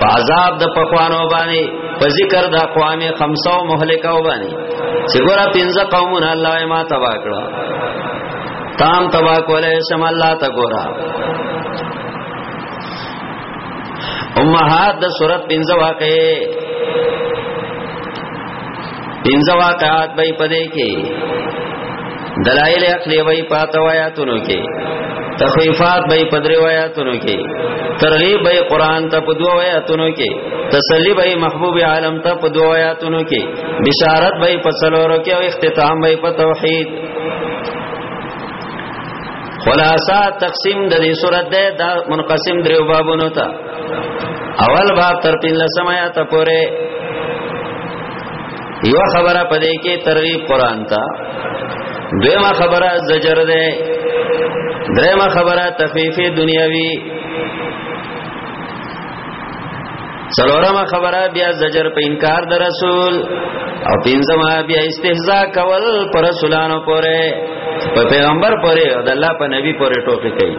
په عذاب د پخوانو باندې په ذکر د اقوام خمسو مهلکو باندې چې ګوره پنځه قومونه الله یې ما تبا کړو تام تبا کولای شم الله تا ګوره امهات د سورۃ پنځه واقعې پنځه واقعات به پدې کې دلایل عقلی به پاتو آیاتونو کې تخفیفات به پدری آیاتونو کې ترغیب به قران ته په دوه آیاتونو کې تسلی به محبوب عالم ته په دوه آیاتونو کې بشارت به په څلورو کې او اختتام به په توحید خلاصہ تقسیم د دې صورت ده دا منقسم دریو بابونو ته اول باب تر تین لسم آیات پورې یو خبره پدې کې ترغیب قران ته دویمه خبره زجر ده دریمه خبره تخفیف دنیاوی څلورمه خبره بیا زجر په انکار د رسول او پنځمه بیا استهزاء کول پر رسولانو پورې په پیغمبر پورې او د الله په نبی پورې ټوکی کوي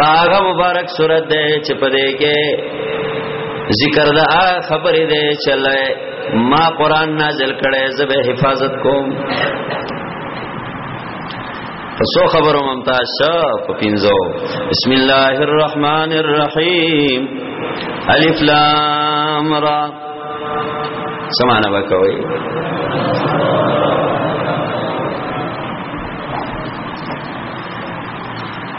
دا هغه مبارک صورت ده چې په دې کې ذکر دا خبرې ده چې الله ما قران نازل کړي زبه حفاظت کوم فسو خبرو ممتاز په پینځو بسم الله الرحمن الرحیم الف لام را سمانه وکوي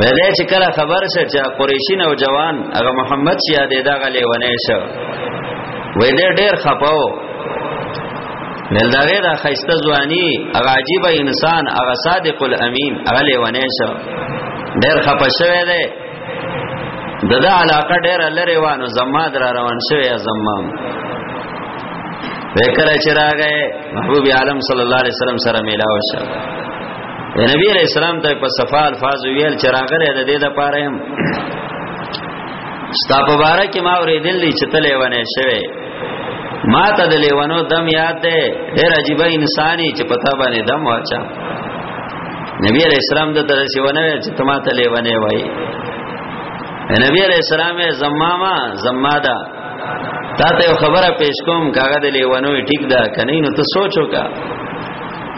ودا چې کله خبر شه چې قریشی نو جوان هغه محمد چې یادې دا غلې ونه شو وې دې ډېر خپاو نل دغه دا خیسته ځواني هغه عجیب انسان هغه صادق الامین هغه لې ونه شو ډېر خپه شوی دی دغه علاقه ډېر لری وانه زما در روان شوی زمام وکړه چې راغې محبوب عالم صلی الله علیه وسلم سره میلاو شه نبی علیہ السلام ته په صفه الفاظ ویل چې راغله د دې د پاره هم ستا په باره کې ما اورېدل دي چې تلې ونه شوی ما ته د لیوانو دم یاد ده ډېر عجیب انساني چې پتا باندې دم واچا نبی علیہ السلام د تر سیونه چې تما ته لیوانه وای نبی علیہ السلام زمامه زماده تا ته خبره پیش کوم کاغه د لیوانو ټیک ده کنه نو ته سوچو کا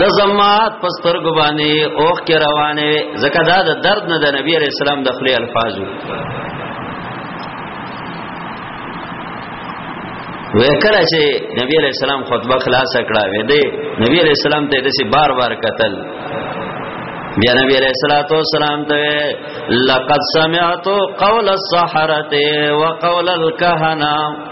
د زمات پستر ګبانه اوخ کې روانه زکه دا د درد نه د نبی عليه السلام د خلی الفاظو وکړه چې نبی عليه السلام خطبه خلاص کړه وې دې نبی عليه السلام ته دې بار بار قتل بیا نبی علیہ الصلوۃ والسلام ته لقد سمعت قول السحرة وقول الكهنه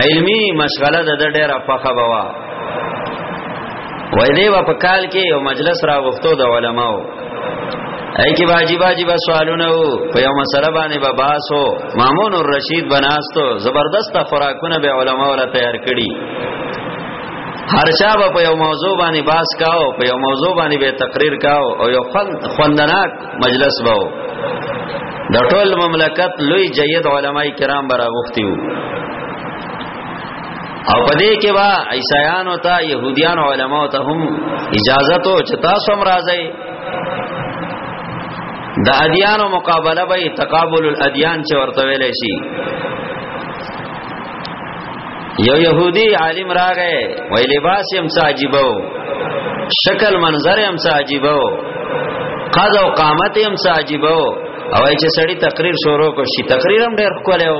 علمی مشغله د ډېره فخه بوا وای دی په کال کې یو مجلس را غفتو د علماو ای کی واجب واجب سوالونه وو په یو مسله باندې به باسو مامون الرشید بناستو زبردست خوراکونه به علما ولا تیار کړي هر چا په یو موضوع باندې باس کاو په یو موضوع باندې به تقریر کاو او یو خوندناک مجلس باو د ټول مملکت لوی جید علماي کرام برا غوښتیو او پدې کې وا عیسایان او تا يهوديان علما او ته هم اجازه تو چتا سم راځي د ادیانو مقابله به تقابل الادیان چې ورته ویل شي یو يهودي عالم راغی وای لباس هم عجیبو شکل منظر هم عجیبو قد او قامت هم عجیبو او چې سړی تقریر شروع کو شي تقریر هم ډېر کولیو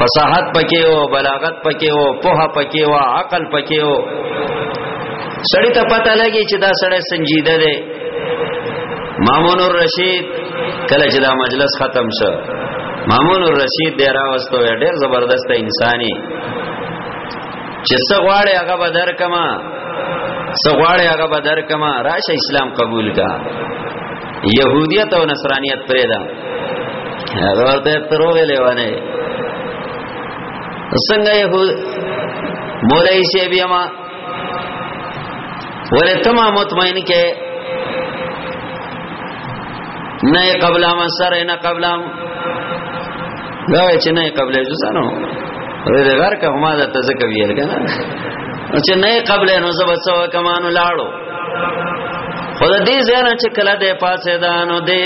فصاحت پکې او بلاغت پکې او په پکې او عقل پکې او سړی ته پته لګي چې دا سړی سنجیده دی مامون الرشید کله چې دا مجلس ختم شو مامون الرشید دی راوستو ډیر زبردست انساني چې څه غواړي هغه به درکما څه غواړي هغه به درکما راشه اسلام قبول کا يهوديت او نصرانيت پرې ده هغه ورته تروغه لیوانه څنګه يهود مولای سی بیا ما ورته ما مطمئن کې نه قبل ما سره نه قبل دا چې نه قبل ځانو ورته غر کا ما ده تزکه ویل کنه چې نه قبل نو زبر سو کمانو لاړو خدای دې زنه چې کله دې پاسه دانو دې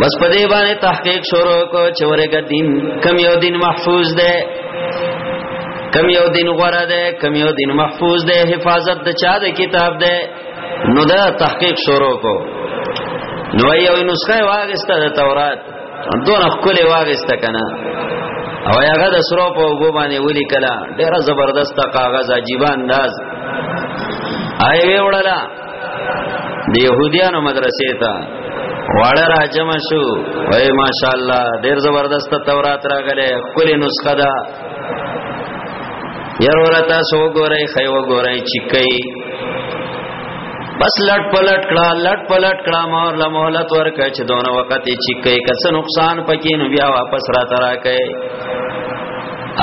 بس په دې باندې تحقیق شروع کو چې ورګه دین کم یو دین محفوظ ده کم یو دین غره ده کم یو دین محفوظ ده حفاظت د چا د کتاب ده نو دا تحقیق شروع کو نو یو نسخه واغسته د تورات دون خپل واغسته کنه او هغه د سرو په وګو باندې ولي کلا ډیره زبردست کاغذ عجیب انداز آی وی وړلا د يهوديانو مدرسې ته واړه را جمع شو وای ماشاء الله ډیر زبردست تورات راغله کلی نسخه ده یره ورته سو ګورای خیو ګورای چیکای بس لټ پلټ کړه لټ پلټ کړه مور له مهلت ورکه چې دونه وخت یې چیکای کڅ نقصان پکې نو بیا واپس را تراکه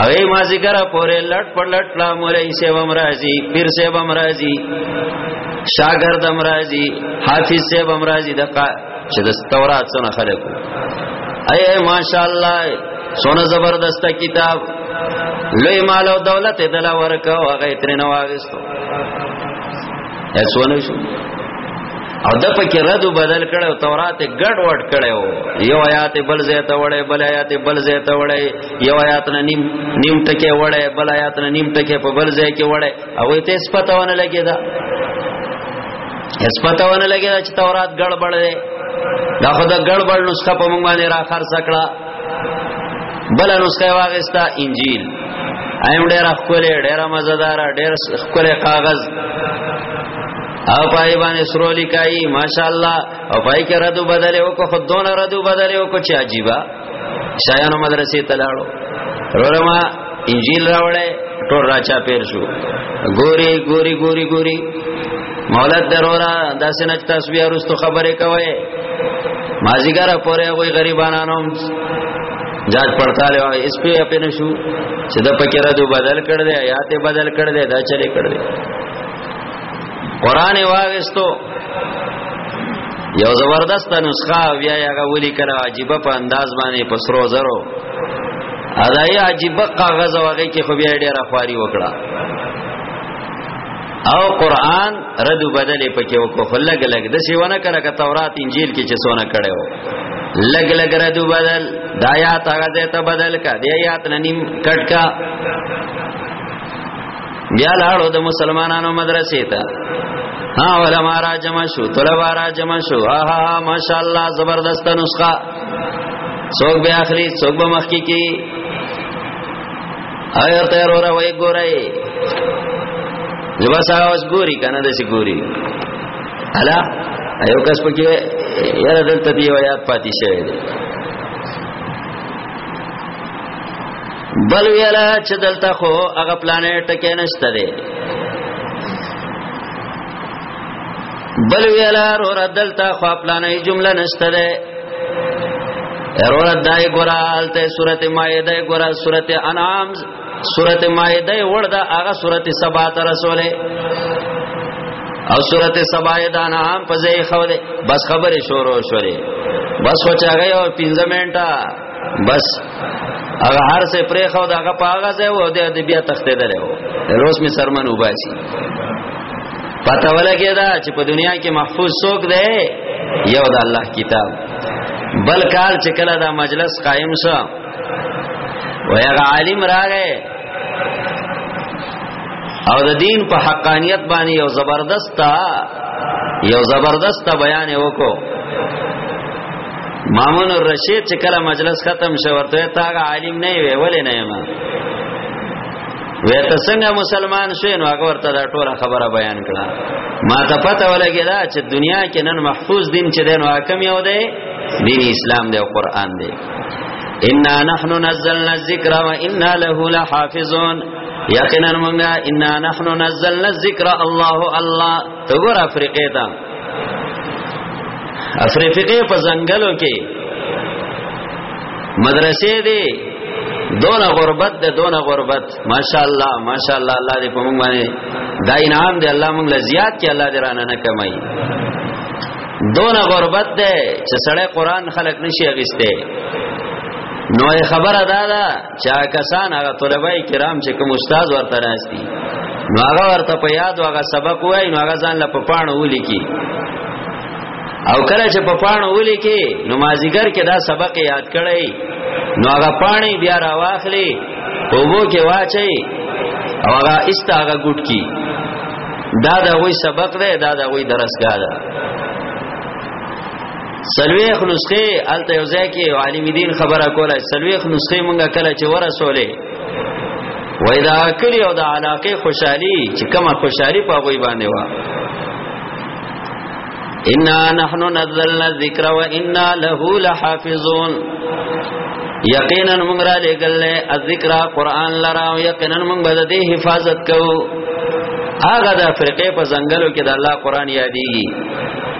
اوی ما ذکر پورې لټ په لټ لا مولای سی بم راضی پیر سی بم راضی شاګرد بم راضی حافظ سی بم راضی دقه چې د تورات څخه خلق اي ماشاءالله سونه زبردست کتاب لوی مال او دولت دلا ورکا او هغه ترې نه واغستو اسونه شو او د پکې رد بدل کړو تورات ګډ وډ کړو یو آیات بل زیته وړي بل آیات بل زیته وړي یو آیات نه نیم نیم ټکه وړه بل آیات نه نیم ټکه په بل ځای کې وړه او ته سپتاونه لګی دا سپتاونه لګی دا چې تورات ګړبړ دی دا خو دا ګړبړ نسخه په مونږ باندې را خرڅ کړه بل نسخه واغستا انجیل ایم ډیر خپلې ډیر مزدار ډیر خپلې کاغذ او پای باندې سرو لیکای ماشاءالله او پای کې ردو بدلې وکړو خود دون ردو بدلې وکړو چې عجیبه شایانو مدرسې ته لاړو رورما انجیل راوړې ټول راچا پیر شو ګوري ګوري ګوري ګوري مولد درورا داسې نه تسبیح ورستو خبرې کوي مازیګر پورې وای غریبانانو جاج پړتال او اس په اپ نه شو چې د پکې را دو بدل کړ دې آیات بدل کړ دې دا چلے کړ دې قران واغستو یو زبردست نسخه بیا هغه ولي کړه عجیب په انداز باندې پسرو زرو اداي عجیب کاغذ وغه کې خو بیا ډیره خواري وکړه او قران رد بدل پکې وکړو خلګ لګ د سیونه کړه ک تورات انجیل کې چې سونه کړه و لګ لګ رد بدل دایا تا غزه ته بدل کا دی آیات ننیم کټ کا بیا لاړو د مسلمانانو مدرسې ته ها علماء را جمع شو طلبه را جمع شو ها ها ماشاءالله زبردست نسخه څوک به اخلي څوک به مخکي کی ایر ته ورو را وای ګورای زبا ساوس ګوري کنه دسی ګوري الا ایو کس پکې یاره دلته دی یاد پاتې شوی دی بل ویلا چې دلته خو هغه پلانټ کې نشته دی بل ویلا رو دلته خو پلانې جمله نشته دی ضرورت دای ګورا الته سورته مائده ګورا سورته انعام سورته مائده وردا هغه سورته سبا ته رسوله او سورته سبا یې دا نام په ځای خو ده بس خبره شروع شوه بس وچا غي او 15 منټه بس هغه هر څه پرې خو دا هغه پاغه ځای و د بیا تختې درو روز می سرمن وباسي پته ولګی دا چې په دنیا کې محفوظ څوک دی یو د الله کتاب بل کال چې کله دا مجلس قائم شو و هغه عالم راغی او د دین په حقانیت باندې یو زبردست یو زبردست بیان وکړو مامون الرشید چې کله مجلس ختم شو ورته تا عالم نه وی ولې نه ما ورته څنګه مسلمان شوی نو هغه ورته دا ټوله خبره بیان کړه ما ته پته ولګی دا چې دنیا کې نن محفوظ دین چې دین حاکم یو دی دین اسلام دی او قران دی ان نحن نزلنا الذکر و انا له لحافظون یقینا موږ ان نحن نزلنا الذکر الله الله تبارک افریقه افریقې په ځنګلو کې مدرسې دي دون غربت ده دون غربت ماشاءالله ماشاءالله الله دې په موږ باندې دا انعام دې الله موږ له زیات کې الله دې رانه نه کمای دون غربت ده چې سړی قران خلق نشي اغسته نو خبره دا ده چا کسان هغه طلبه کرام چې کوم استاد ورته راځي نو هغه ورته په یاد هغه سبق وای نو هغه ځان له په پاڼو ولیکي او کله چې په پاڼو ولیکي نو مازیګر کې دا سبق یاد کړی نو هغه پاڼې بیا راواخلي په وو کې واچي او هغه ایستا هغه ګټ کی دا دا وی سبق دی دا دا وی درسګا ده سلويخ نسخه الته یو ځای کې عالم دین خبره کوله سلويخ نسخه مونږه کله چې ورسولې وای دا کلی او د علاقه خوشحالي چې کومه خوشحالي په غوي باندې و ان نحن نزلنا الذکر وانا له لحافظون یقینا موږ را لګل الذکر قران لرا او یقینا موږ به د حفاظت کوو هغه د افریقې په ځنګلو کې د الله قران یادېږي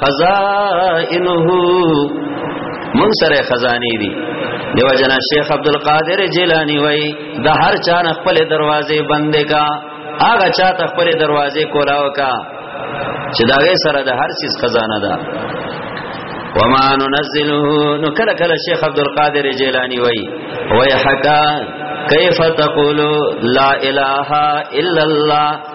خزائنه مون سره خزانی دي دیو جنا شیخ عبد القادر جیلانی وای د هر چا خپل دروازه بند کا هغه چا ته خپل دروازه کولاو کا چې داغه سره د هر چیز خزانه ده وما ننزله نو کله کله شیخ عبد القادر جیلانی وای وای حقا کیف تقول لا اله الا الله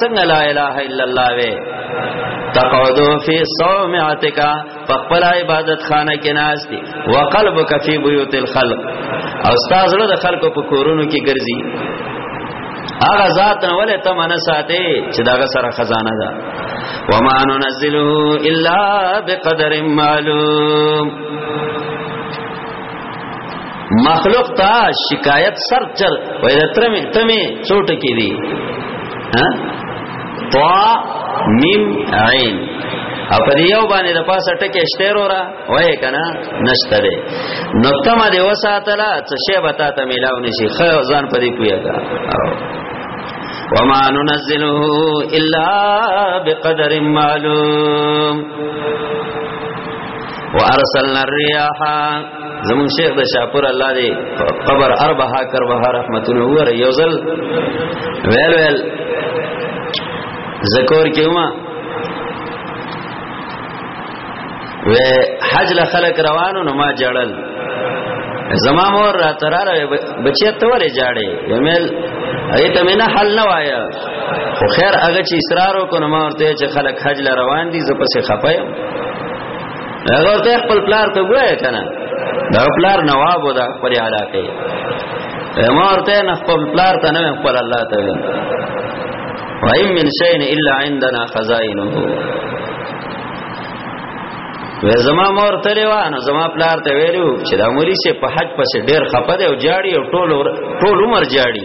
څنګه لا اله الا الله وې تقعدو فی صومعتک فخپل عبادت خانه کې ناس دي وقلبک فی بیوت الخلق او استاد له خلکو په کورونو کې ګرځي هغه ذات نه ولې ته من ساتي چې داغه سره خزانه ده وما ننزله الا بقدر معلوم مخلوق ته شکایت سر چر وای دا ترمه تمه چوټ کې دي ها طا میم عین او په یو باندې د پاسه ټکه شته را وای کنه نشته ده نو تم دی وساتلا څه شی بتا ته ملاو نشي خو ځان په دې پویګا وما ننزله الا بقدر معلوم وارسلنا الرياح زمون شیخ د شاپور الله دی قبر اربها کربها رحمتونه ور یوزل ویل ویل ذکر کیوما و حج له خلق روانو نو ما جړل زما مور را تراله بچی ته ولې جاړې یمل ایته مینا حل نه وایا خو خیر هغه چې اصرار وکړ ما ورته چې خلک حج ل روان دي زه پسې خپایم هغه ته خپل پلار ته ګویا کنه دا پلار نواب ودا پر علاقه امارته نه خپل پلار ته نه خپل الله ته وایم من شین الا عندنا خزائنه و زما مور تلې و نو زما پلار ته ویلو چې دا مولي سي په حج پسې ډېر خپه دی او جاړي او ټول ټول عمر جاړي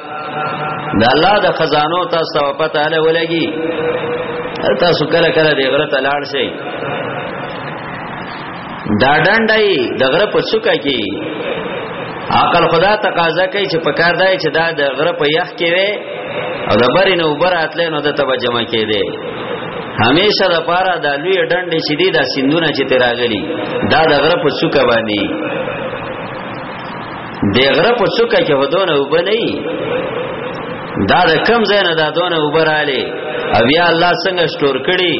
د الله د خزانو تاسو ته پته نه ولګي تاسو کله کله د غره ته لاړ شئ دا ډنډای د غره په څوکه کې عقل خدا تقاضا کوي چې په کار دی چې دا د غره په یخ کې وي او د بری نه وبر اتلې نو د تبه جمع کې دی همیشه د پاره د لوی ډنډې چې دی دا سندونه چې تراغلي دا د غره په څوکه باندې د غره په څوکه کې هدونه وبنئ دا د کم ځای نه دا دونه وبراله او بیا الله څنګه سٹور کړي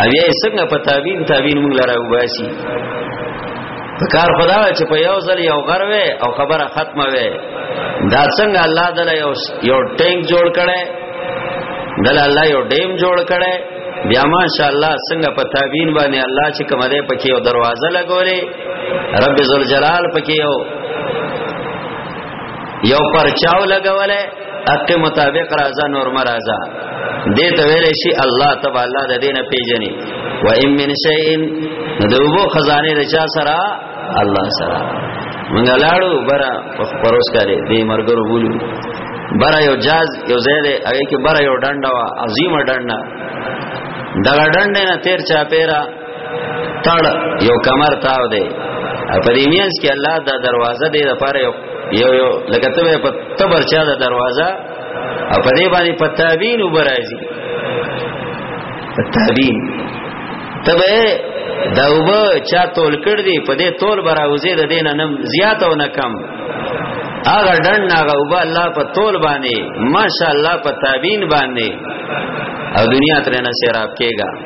او بیا څنګه په تابین تابین موږ لره وباسي کار خدا چې په یو ځل یو غروي او خبره ختمه وي دا څنګه الله دل یو یو ټینک جوړ کړي دل الله یو ډیم جوړ کړي بیا ماشاءالله څنګه په تابین باندې الله چې کومه ده پکې یو دروازه لګولې رب ذل جلال پکې یو یو پرچاو لګولې حق مطابق راځه نور مرزا دې ته ویلې شي الله تبارک الله د دینه پیژني و ان من شیء دوبو خزانه د چا سره الله سره مونږ لاړو برا پروس کړي دې مرګرو بولو برا یو جاز یو زیاده هغه کې برا یو ډنډا وا عظیم ډنډا دا ډنډ نه تیر چا پیرا تړ یو کمر تاو دی په دې میانس کې الله دا دروازه دې لپاره یو یو یو لکه ته په تبر چا دا دروازه او په دې باندې په تابین وبراځي په تابین تبه دا وب چا تول کړ دی په دې تول براوزه د دین نم زیات او نه کم اگر ډن ناغه وب الله په تول باندې ماشاءالله په تابین باندې او دنیا ترنه سیراب کېږي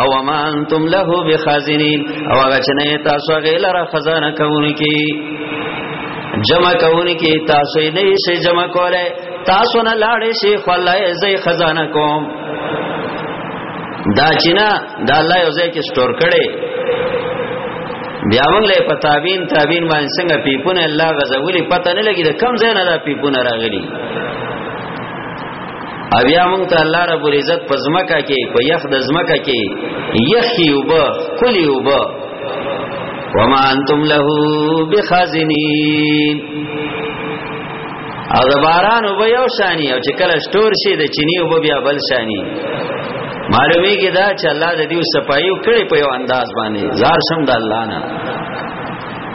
او ما انتم له بخازنین او هغه چې نه تاسو غیلره خزانه کوونکی جمع کوونکی تاسو نه شي جمع کوله تاسو نه لاړې شي خلای زې خزانه کوم دا چې نه دا الله یو ځای کې سٹور کړي بیا موږ له پتاوین تابین باندې څنګه پیپونه الله غزولي پته نه لګي د کم ځای نه دا پیپونه راغلي او بیا مونږ ته الله رب العزت په زمکه کې په یخ د زمکه کې یخي وب کلی وب وما انتم له بخازنین او د باران وب یو شانی او چې کله شتور شي د چینی وب بیا بل شانی معلومی کی دا چې الله د دیو صفایو کړي په یو انداز باندې زار شم د الله نه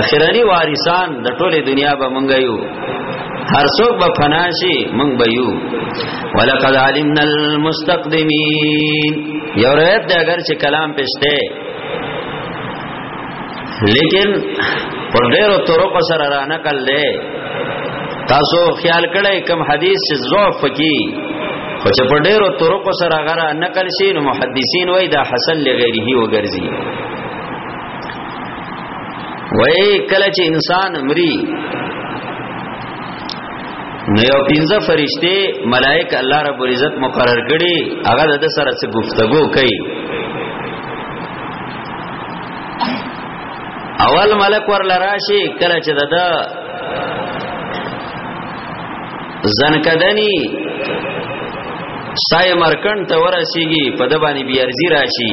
اخرنی وارثان د ټوله دنیا به مونږ یو هر څوک به فناشي مونږ به یو ولقد علمنا المستقدمين یو روایت دی اگر چې کلام پښته لیکن پر ډیرو طرق سره را نقل دی تاسو خیال کړئ کوم حدیث چې ضعف کی خو چې پر ډیرو طرق سره غره نقل شي نو محدثین وای دا حسن لغیره وګرځي وای کله چې انسان مري نو یو پنځه فرشته ملائک الله رب العزت مقرر کړي هغه د سره څه گفتگو کوي اول ملک ور لراشي کله چې ددا زنکدنی سای مرکن ته ورسیږي په د باندې بیارزی راشي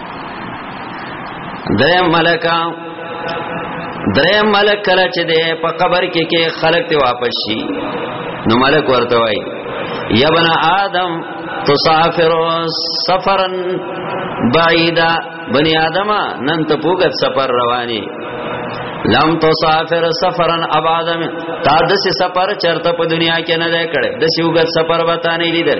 دریم ملک دریم ملک کله چې دی په قبر کې کې خلق ته واپس شي نو ملک ورته وای یا بنا آدم تسافر سفرا بعیدا بنی آدم نن ته پوګت سفر رواني لم تسافر سفرا ابعد تا دسه سفر چرته په دنیا کې نه دی کړي دسه وګت سفر وتا نه لیدل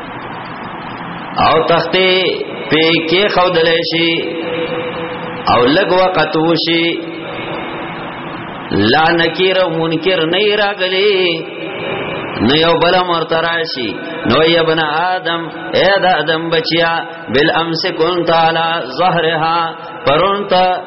او تخته په کې خودل شي او لګ وخت وشي لا نکیر او منکر نه راغلي نو یو بل مرتراشی نو ای ابن آدم اے دا آدم بچیا بالامس کنت علی ظهرها پرونتا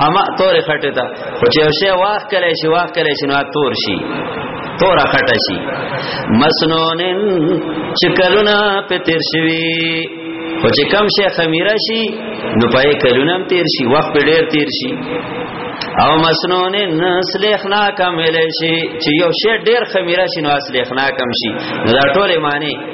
حما تور خټه تا خو چې شی واخ کله شی واخ کله شی نو تور شي تور خټه شي مسنونن چې کلونه په تیر شوی خو چې کم شي خمیره شي نو پای کلونه هم تیر شي وخت په ډیر تیر شي او مسنون نسلخنا کم الیشی چې یو شی ډیر خمیره شي نو اسلخنا کم شي دا ټول معنی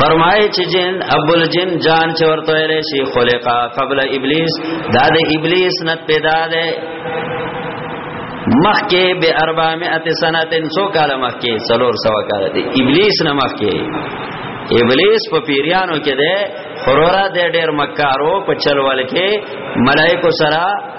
فرمای چې جن ابو الجن جان چې ورته ویل شي خلقا قبل ابلیس دا د ابلیس نه پیدا ده مخکې به 400 سنتن سو کال مخکې څلور سو کال دی ابلیس نه مخکې ابلیس په پیریانو کې ده خورورا د ډېر مکارو په چلوال کې ملائکو سره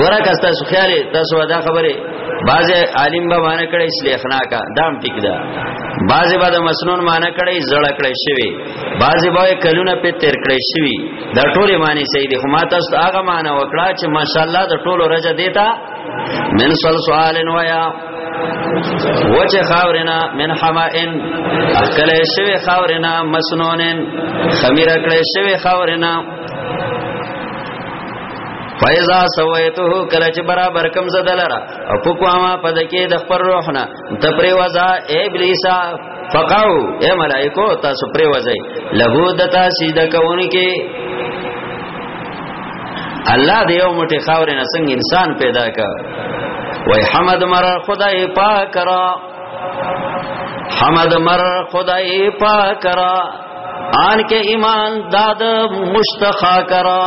ګوره که تاسو خیال تاسو دا خبره بعض عالم به معنی کړي اسلیخنا کا دام ټیک دا بعض به د مسنون معنی کړي زړه کړي شوی بعض به کلونه په تیر کړي شوی دا ټول معنی صحیح دي خو ما تاسو هغه معنی وکړه چې ماشاءالله د ټولو رجه دیتا من سل سوال نو یا وچه خاورنا من حمائن اکل شوی خاورنا مسنونن خمیر اکل شوی خاورنا فایزا سویته کله چې برابر کم زدلرا او پکواما پد کې د خپل روحنا ته پرې وزا ابلیسا فقاو اے ملائکو تاسو پرې وزای له دتا سیده کوونکې الله دې یو مټي خاور نه څنګه انسان پیدا کا وای حمد مر خدای پاک را حمد مر خدای پاک را آن کے ایمان داد مشتخا کرا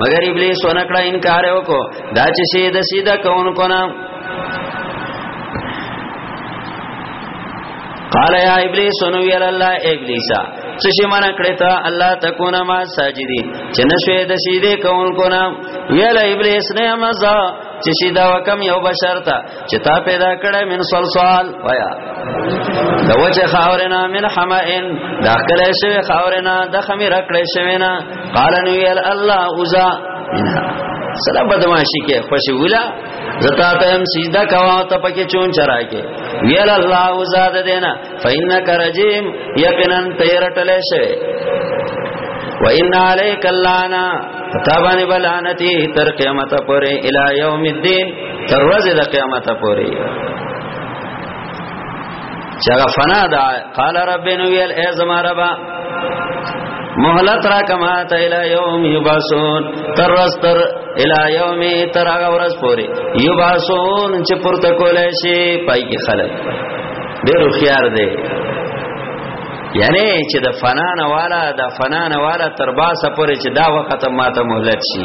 مگر ابلیس ونکړه انکار وکړو دا چې سیده سیده کوونکو نه قال یا ابلیس نو ویل الله ابلیسا څه شي منع کړی ته الله تکون ما ساجدي چې نشوي د سیده کون کو نه ویل ابلیس نه مزه چې سیدا وکم یو بشر ته چې تا پیدا کړې من صلصال وایا د وجه خاورنا من حمائن دا کله شوی خاورنا د خمیر کړې شوی نه قال نو یل الله اوزا سلام بدمعشی کې خوشی ولا زتا ته هم سجدا کوا ته پکې چون چرا کې ویل الله اوزا د دینا فینک رجیم یقینا تیرټل شوی و ان علیک اللانا تابانی بلانتی تر قیامت پورې الی یوم الدین تر ورځې د قیامت پورې چې هغه فنا ده قال رب نو ویل ای زما ربا مهلت را کما ته الی یوم یباسون تر رستر الی یوم تر هغه ورځ پورې یباسون چې پورته کولای شي پای کې خلک ډېر خيار دی یعنی چې د فنا نه والا د فنا نه والا تر باسه پورې چې دا وخت ماته مهلت شي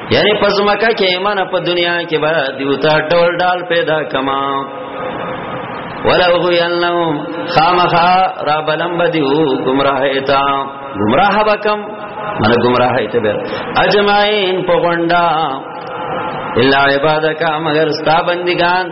یعنی پس مکه کې من په دنیا کې به دیوتا ډول ډال پیدا کما ولو غینهم خامخا را بلم بدیو گمراه ایتا گمراه بکم من گمراه ایتا بیر اجمعین پغنڈا الا عبادکا مگر ستا بندگان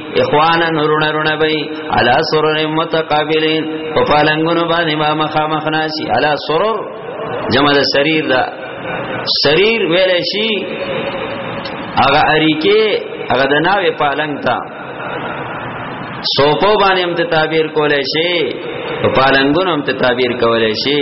اخوانا نورونه رونه بی علا سرور متقابلین په پالنګونو باندې ما مخا مخناسی علا سرور جمع د سریر دا سریر ویل شي هغه اریکه هغه د ناوې پالنګ تا سوپو باندې هم ته تعبیر کولای شي په پالنګونو هم ته تعبیر کولای شي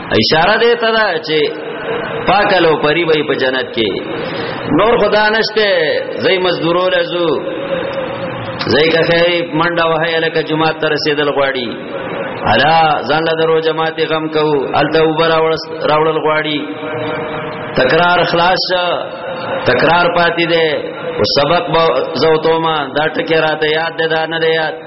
اشاره دی ته دا چې پاکلو پری وای په جنت کې نور خدا نشته زې مزدورو لزو زې که خیری منډه وهه لکه جمعه تر رسیدل غواړي الا ځان له درو جماعت غم کو الته وبر راوړل غواړي تکرار خلاص تکرار پاتې ده او سبق زوتوما دا ټکی راته یاد ده دا نه ده یاد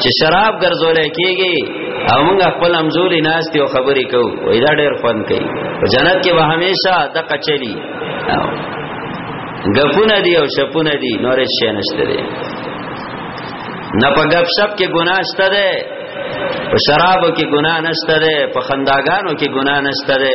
چې شراب ګرځولې کېږي او موږ خپل امزولي ناس ته خبرې کوو وای دا ډېر فن کوي په جنت کې به همیشه د قچلی غفونه دی او شپونه دی نور شي نشته دی نه په غب شپ کې ګناه شته دی په شرابو کې ګناه نشته ده په خنداګانو کې ګناه نشته ده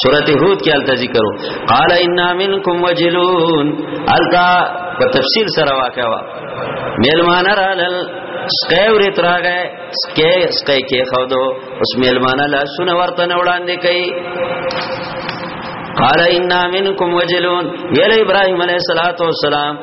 سورت هود کې الته ذکرو قال ان منکم وجلون التا په تفصیل سره واقع وا میلمان رالل سکای ورې تراغه سکای سکای کې خو دو اوس میلمان لا سونه ورته وړاندې کوي قال ان منکم وجلون ویل ابراهيم عليه الصلاه والسلام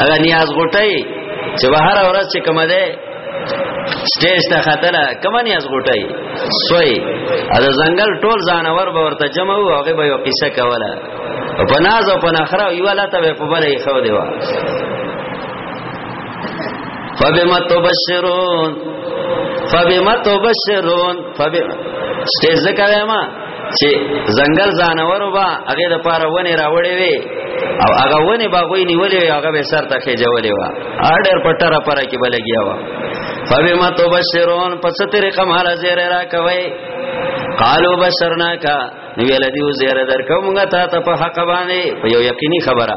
هغه نیاز غټي چې بهر ورځ چې کومه ده سټیج ته خاتله کومه نیاز غټي سوی از زنګل ټول ځانور به ورته جمع او هغه به یو قصه کوله په ناز او په نخره یو لاته به په بلې خو دیوا فبما تبشرون فبما تبشرون فبما سټیج ذکر ما چې زنګل ځانورو با هغه د پاره ونه راوړې وي او هغه ونه با غوي نیولې وي هغه به سر ته خېجولې و اډر پټره پر کې بلګیا و فبما تبشرون پس طریقه مال زیر را کوي قالو بشرناکا نو ویل دیو زیر درکو مونږه تا ته په حق باندې په یو یقیني خبره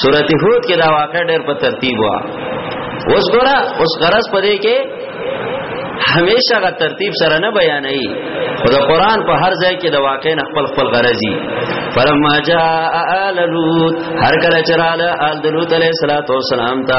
سورته هود کې دا واقع ډېر په ترتیب وا اوس ګورا اوس غرض پدې کې همیشه غا ترتیب سره نه بیانای خو د قران په هر ځای کې د واقع نه خپل خپل غرضی فلما جاء آل لوط هر کله چراله آل لوط علیہ الصلوۃ والسلام ته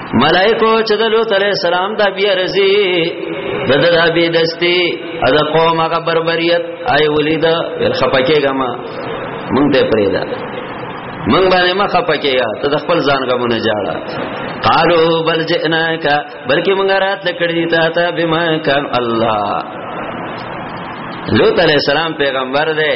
ملائکو چې د لوط علیہ السلام د بیا رزي د د بی دستی او د قوم هغه بربریت آی ولید ول خپکیګه ما مونږ ته پریدا مونږ باندې ما خپکیګه ته د خپل ځان غمونه جاړه قالو بل جئناک بلکې مونږ رات لکړی تا ته بما کان الله لوط علیہ السلام پیغمبر دی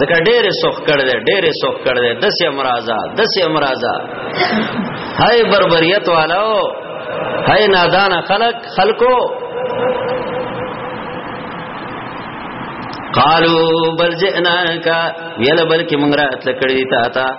زکه ډېر سوخ کړ دې ډېر سوخ کړ دې د سي امراضا د سي امراضا هاي بربريت والو هاي نادان خلق خلقو قالو بل جئناک ویل بلکې مونږ راتل کړی تا تا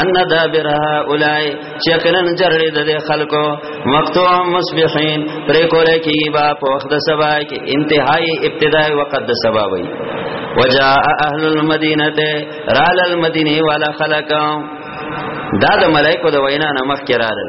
ان دابر هؤلاء چقلن جرړي د خلکو مقطوع مصبحين پر کوله کی با په وخت د سبا کې انتهائی ابتدای وقت د سبا وي وجاء اهل المدینه رال المدینه والا خلقهم دا د ملائکو د وینا نه مخ کې راغل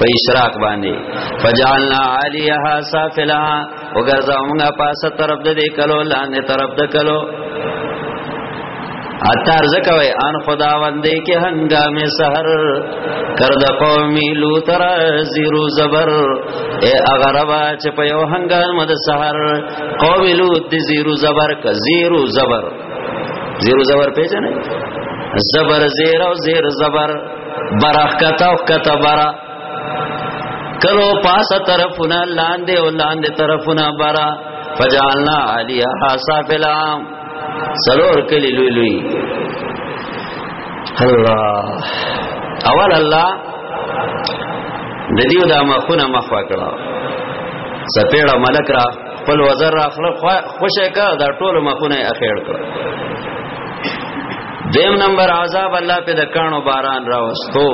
په اشراق باندې فجعلنا علیها سافلا وګرځاو موږ پاسه طرف د دې کلو لاندې طرف د کلو اتار زکوي ان خداوندې کې هنګامې سحر کر د قومي لو تر زیرو زبر اے اغربا چې په یو هنګام د سحر قوم لو د زیرو زبر ک زیرو زبر زیرو زبر پیژنې زبر زیر او زیر زبر براخ کتا او کتا برا کلو پاس طرفنا لاندې او لاندې طرفنا برا فجعلنا علیها سافلا سلور کلی لوی لوی الله اول الله د دیو د مخونه مخوا کړه سپېړه ملک را خپل وزر راخله خوشه کا دا ټول مخونه اخیر کړ دیم نمبر عذاب الله په د کانو باران راوستو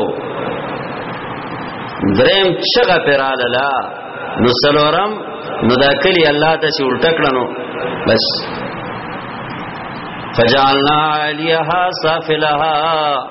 دریم چغه پراله لا نو سلورم نو دا کلی الله ته چې الټه کړنو بس فجعلنا علیها سافلها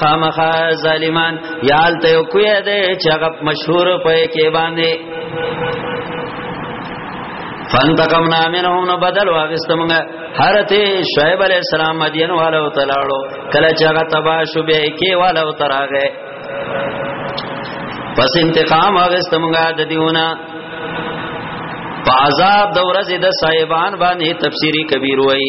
خامخا ظالمان یال ته کوی دی چې هغه مشهور په کې باندې فانتقمنا منهم نو بدل واغستمغه حرته شعیب علی السلام مدین والو تلاړو کله چې هغه تبا شوبه کې والو تراغه پس انتقام واغستمغه د دیونه په عذاب د ورځې د صاحبان باندې تفسیری کبیر وای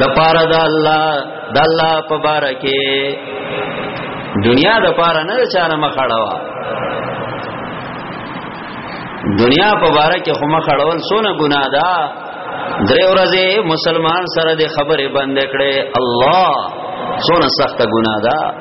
د پاره د الله د الله په بار کې دنیا د پاره نه چاره مخړوا دنیا په بار کې خو مخړول سونه ګناه ده درې ورځې مسلمان سره د خبرې بند کړي الله سونه سخت ګناه ده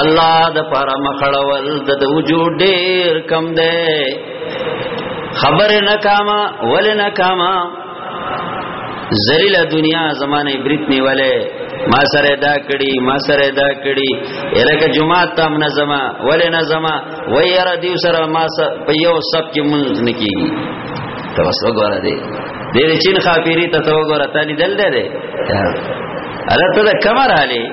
الله د پاره مخړول د وجود ډیر کم دی خبر نه کاما ول نه کاما ذلیل دنیا زمانه عبرت نیولې ما سره دا کړي ما سره دا کړي الکه جمعه تام نه زما ول نه زما و یرا دیو سره ما په یو سب کې مونږ نه کیږي توسو غره دی د چین خاپيري ته تو غره ته لیدل دی البته دا کمر علي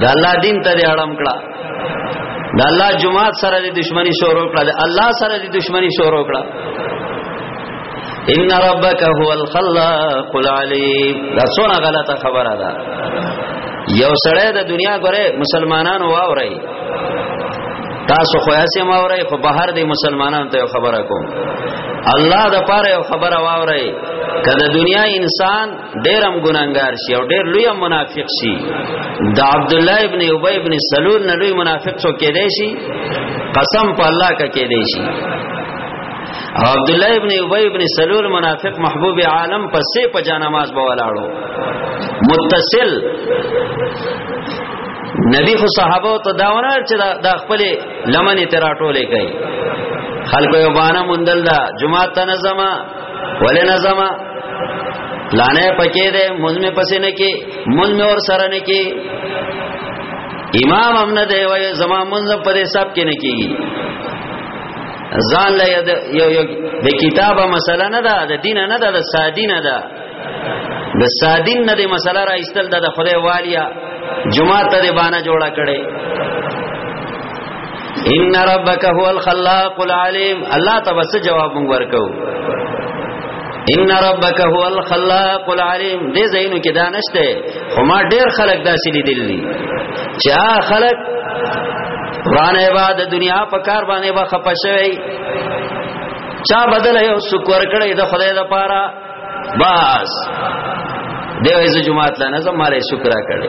د الله دین ته دې اړم کړه د الله جماعت سره دې دشمنی شروع کړه د الله سره دې دشمنی شروع کړه ان ربک هو الخلاق العلیم دا څونه غلطه خبره ده یو سړی د دنیا غره مسلمانانو واوري تاسو خو یې ما اوري خو بهر دی مسلمانانو ته خبره کوم الله د پاره یو خبره واوري کله دنیا انسان ډیرم ګناګار شي او ډیر لوی منافق شي د عبد الله ابن ابي ابن سلول نه لوی منافق څو کې دی شي قسم په الله کا کې دی شي عبد الله ابن ابي ابن سلول منافق محبوب عالم پسې په جنماز بولاړو متصل نبی خو صحابه ته داونه چې دا خپل لمنې تراټولې کوي خلکو یو باندې مندل دا جمعه تنظیم ولې نه زما لانه پکې ده مزم پسې نه کې مزم اور سره نه کې امام هم نه دی وای زما منځ په دې حساب کې نه کیږي ځان له یو یو د کتابه مسله نه ده د دین نه ده د سادین نه ده د سادین نه د مسله را ایستل ده د خدای والیا جمعه ته باندې جوړه کړي ان ربک هو الخلاق العلیم الله تبس جواب مونږ ورکو ان ربک هو الخلاق العلیم دې زینو کې دانشته خو ما ډیر خلک داسې لیدل دي چې هغه خلک قران عبادت د دنیا په کار باندې با خپه شوی چا بدل یو شکر کړی د خدای د پاره بس دیو ایز جمعات لنظم مالې شکر کړی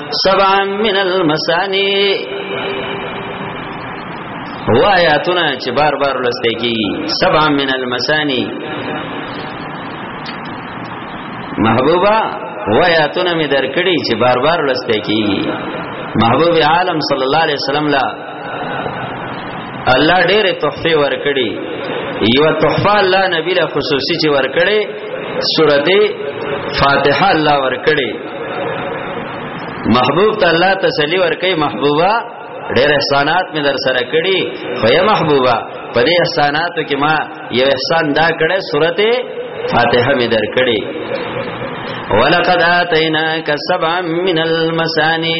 سبع من المسانی هو آیاتونه چې بار بار لسته کی سبع من المسانی محبوبا هو آیاتونه می درکړي چې بار بار لسته کی محبوب عالم صلی الله علیه وسلم لا الله ډېر تحفه ورکړي یو تحفه الله نبی له خصوصي چې ورکړي سورته فاتحه الله ورکړي محبوب ته الله تسلی ورکړي محبوبا ډېر احسانات مې در سره کړي خو یا محبوبا په دې احساناتو کې ما یو احسان دا کړې سورته فاتحه مې در کړي ولقد اتیناک سبعا من المسانی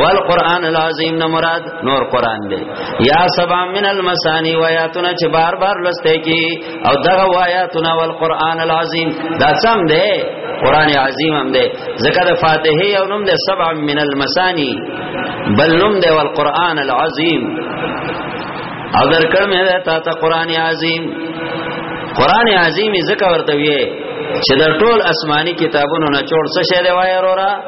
والقران العظیم نه مراد نور قران دی یا سبع من المسانی و آیاتنا چې بار بار لسته کی او دغه و آیاتنا والقران العظیم دا سم دی قران عظیم هم دی ذکر فاتحه او نوم دی سبع من المسانی بل نوم دی والقران العظیم او درکړ مې ده تا ته قران عظیم قران عظیم ذکر ورته وی چې د ټول آسماني کتابونو نه چور څه شه دی وای وروره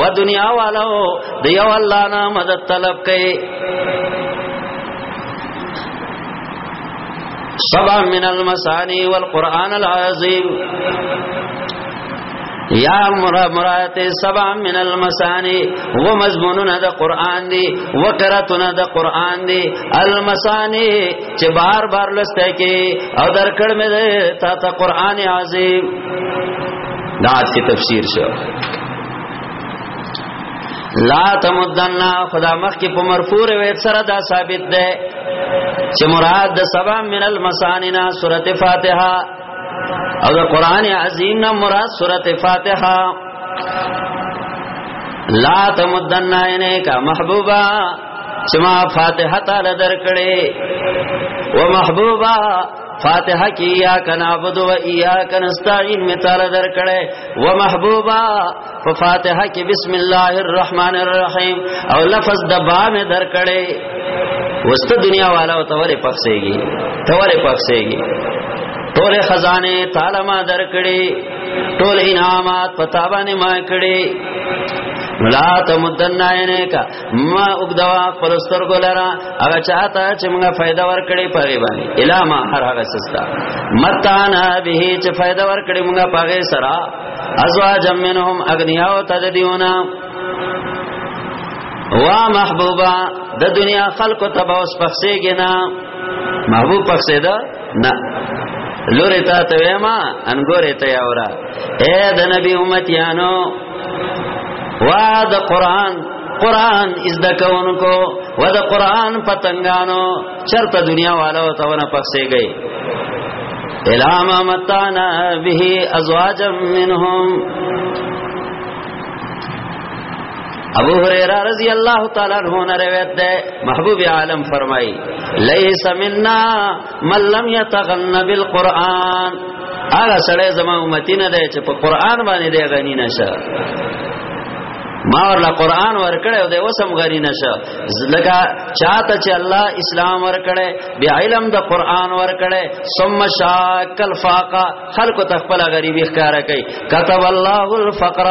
و دنیا والو د یو الله نه مدد طلب کړي سبع من المسانی والقرآن العظیم یا مرایت سبع من المسانی و مضمونونه د قران دی و قراتونه د قران دی المسانی چې بار بار لسته کې او درکړ مې ته قرآن عظیم دا کی تفسیر شو لا تمدنا خدا مخ کې په مرفوع روایت سره دا ثابت ده چې مراد د سبا من المساننا سورته فاتحه او د قران عظیم نه مراد سورته فاتحه لا تمدنا نه کا محبوبا چې ما فاتحه تعالی درکړې و محبوبا فاتحه کې یا کنابود و یا کنستعين می تعالی درکړې و محبوبا په فاتحه کې بسم الله الرحمن الرحیم او لفظ د با می درکړې وسته دنیا والا او توره پخسېږي توره پخسېږي ټول خزانه تعالی ما درکړې ټول انعامات پتا باندې ما کړې لا تمدن عینه کا ما وګدوا خپل سترګو لرا هغه چاته چې موږ فائدہ ورکړي پغه باندې الا ما هر هغه سستا متانا به چې فائدہ ورکړي موږ پغه سرا ازواج منهم اغنیا او تددیونا وا محبوبا د دنیا خلق تبوس پخسه گنا محبوب پخسه ده نه لورې تا ته وېما انګورې ته یاورا اے د نبی امتیانو وا د قران قران از د کونکو و د قران پتنګانو چرته دنیا والا ته ونه پخسه گئی الام متانا به ازواجم منهم ابو هريره رضی الله تعالی عنہ نے روایت ہے محبوب عالم فرمائی ليس منا من لم يتغن بالقران هغه سړی زما امتی نه دی چې په قران باندې دی غنی نشه ما ورله قران ورکړې او د وسم غری نشه لکه چاته چې الله اسلام ورکړې بیا علم د قران ورکړې ثم شاکل فاقا خلق تخپل غریبی ښکارا کوي كتب الله الفقر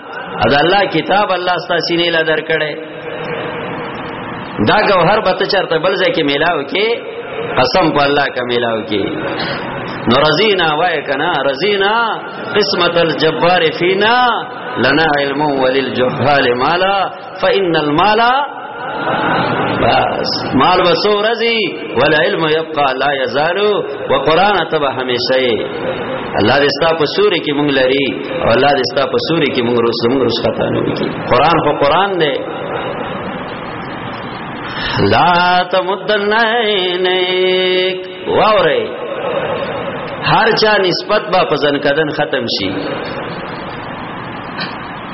ادا الله کتاب الله ستاسو نه لا درکړي دا ګوهر به ته چرته بل ځای کې میلاو کې قسم په الله کا میلاو کې نو رزینا وای کنا رزینا قسمت الجبار فینا لنا علم وللجهال مالا فإن المال بس مال وسو رضی ولا علم يبقى لا يزال وقران تبع همیشه الله دې ستا په سوري کې مونږ لري او الله دې ستا په سوري کې مونږ رسو مونږ رسو خطا نه وکي قران خو قران دی لا تمدن عینیک واوري هر چا نسبت با پزن کدن ختم شي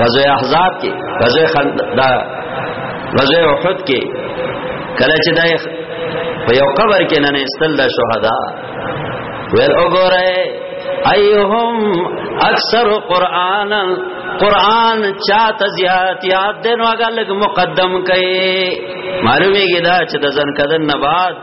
غزوه احزاب کې غزوه خند دا غزوه احد کې کله چې دای په یو قبر کې نه استل د شهدا ویل وګوره ایهم اکثر قران قران چاته زیات یاد دین واګه لګ مقدم کئ معلومیږي دا چې د ځن کدن نه بعد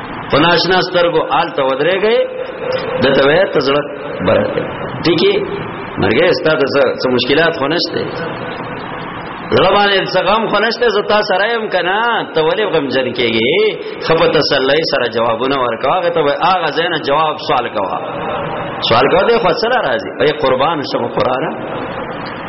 په ناشنا سترګو آل ته ودرېږي د ته وې تزړه برته ټیکي مرګه ستاسو څه مشکلات خو نشته زبانه څنګه خو نشته زتا سره يم کنه ته ولې غم جن کېږي خپه تسلی سره جوابونه ورکاغه ته هغه زنه جواب سوال کوا سوال کوا دې خو سره راځي اي قربان شمه قرانه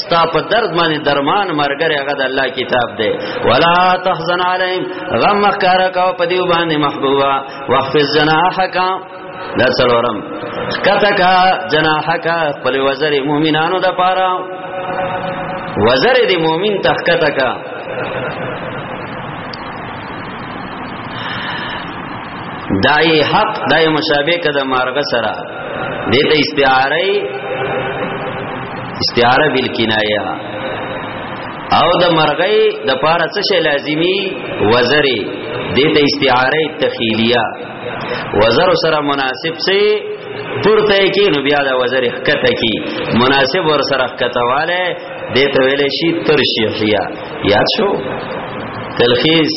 ستا په درد باندې درمان مرګره هغه د الله کتاب دی ولا تحزن عليهم غم مخکاره کا په دیو باندې محبوبا واحفظ جناحك دا څلورم کته کا جناحك په وزر مؤمنانو د پاره وزر دی مؤمن تخکته کا دای حق دای مشابه کده مارغه سره دته استعاره استعاره بالکنایه او د مرغی د پاره څه شی لازمی وزری دته استعاره تخیلیه وزر سره مناسب سي پورته کې نو بیا د وزر حکته کې مناسب ور سره حکته والے دته ویلې شي ترشیحیا یاد شو تلخیص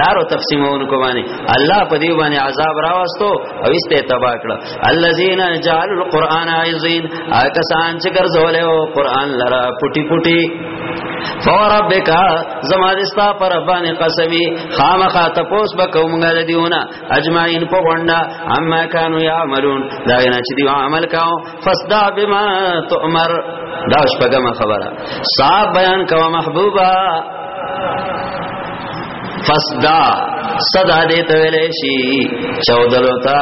لارو تقسیمون کو باندې الله په دې باندې عذاب راوستو او استه تبا کړ الذين جعلوا القران عزين اکسان چې ګرځول او قران لرا پټي پټي فوربک زمادستا پر باندې قسمی خامخا تپوس بکومګه د دیونه اجمعین په غونډه اما کانوا یعملون دا نه چې دی عمل کاو فصدا بما تؤمر دا شپګه خبره صاحب بیان کوا محبوبا فصدا صدا دې ته ویلې شي چودلو تا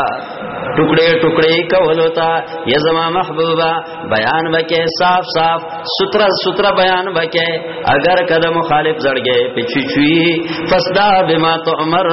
ټوکړې ټوکړې کولو تا یا زما محبوبا بیان وکې صاف صاف سترا سترا بیان وکې اگر کده مخالف زړګې پچوي چوي فصدا بما تو عمر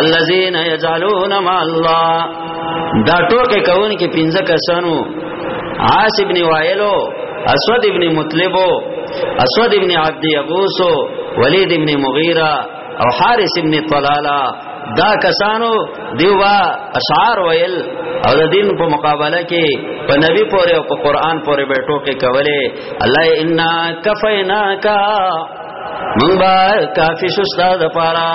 الذين يجعلون مع الله دا ټوکه کون کې پنځه کسانو عاص ابن وائلو اسود ابن مطلبو اسود ابن عبد یغوسو ولید ابن مغیره او حارث ابن طلاله دا کسانو دیوا اشعار ویل او د دین په مقابله کې په نبی پورې او په قران پورې بیٹو کې کوله الله انا کفیناکا مونږ با کافی شو ستاسو د پاره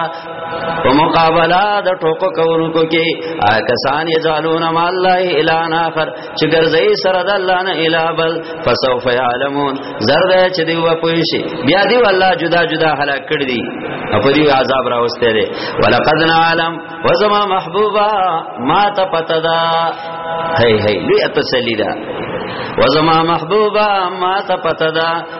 په مقابله د ټوکو کوونکو کې کسان یې ځالون ما الله اعلان اخر چې ګرځي سره د الله نه الابل فسوف يعلمون زرد چې دی و پوي شي بیا دی الله جدا جدا هلاک کړ دي په دې عذاب راوسته دي ولقد نعلم وزما محبوبا ما ته پتا دا هي هي لوی تسلی ده وزما محبوبا ما ته پتا ده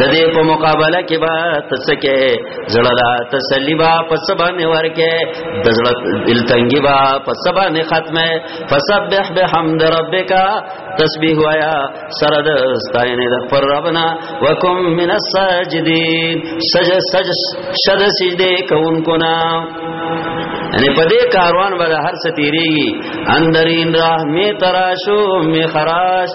د دې په مقابله کې به تسکه زړه لا تسلی با په سبا نه ورکه د زړه التنګي با په سبا نه ختمه فسبح بحمد ربک تسبیح وایا سره د ستاینه د پر ربنا وکم من الساجدین سج سج شد سجده کوونکو نا یعنی په دې کاروان به هر ستیریږي اندرین راه می تراشو می خراش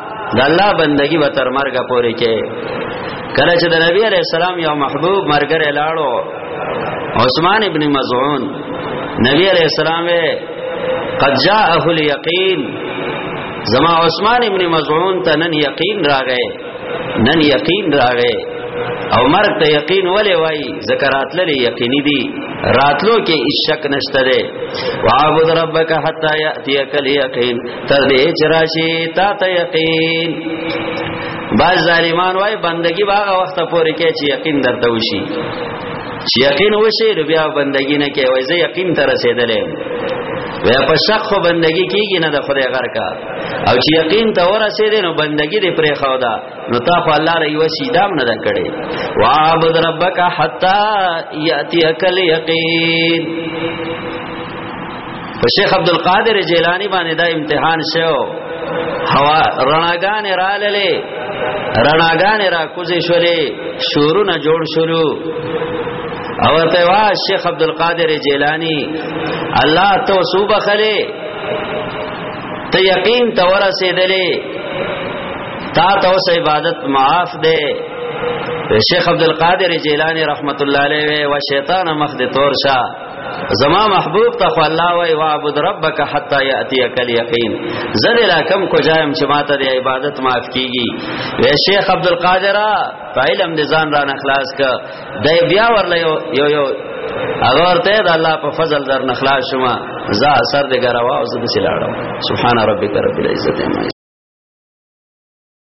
د الله بندگی به تر مرګ پورې کې کله چې د نبی علی السلام یو محبوب مرګره لاړو عثمان ابن مزعون نبی علی السلام قد جاءه اليقین زما عثمان ابن مزعون ته نن یقین راغې نن یقین راغې او مرګ ته یقین ولې وای زکرات لري یقیني دي راتلو کې هیڅ شک نشته ده وعبد ربک حتا یاتیک الیقین تر دې چې راشي تا ته یقین باز ظالمان وای بندگی باغ وخت پورې کې چې یقین درته وشي چې یقین وشي نو بیا بندگی نه کوي وای زه یقین تر رسیدلې ویا په شک خو بندگی کیږي نه د خدای غر کا او چې یقین ته ورسېدې نو بندگی دې پرې خو دا نو تا خو الله ری وسیدام نه کړي وعبد ربک حتا یاتیک الیقین په شیخ عبد القادر جیلانی باندې دا امتحان شو هوا رڼاګان راللې رڼاګان را کوزې شولې شورونه جوړ شولو او ته وا شیخ عبد القادر جیلانی الله تو صوبه خله ته یقین ته ورسېدلې تا ته اوس عبادت معاف ده شیخ عبد القادر جیلانی رحمت الله علیه و شیطان مخ دې تور شه زما محبوب ته خو الله وای واعبد ربک حتا یاتیک الیقین زره لا کم کو جایم چې ماته د عبادت معاف کیږي وی شیخ عبد القادر په علم د ځان را نخلاص ک د بیا ورل یو یو یو هغه ورته د الله په فضل در نخلاص شوما ز اثر د ګروا او زده سلاړم سبحان ربک رب العزت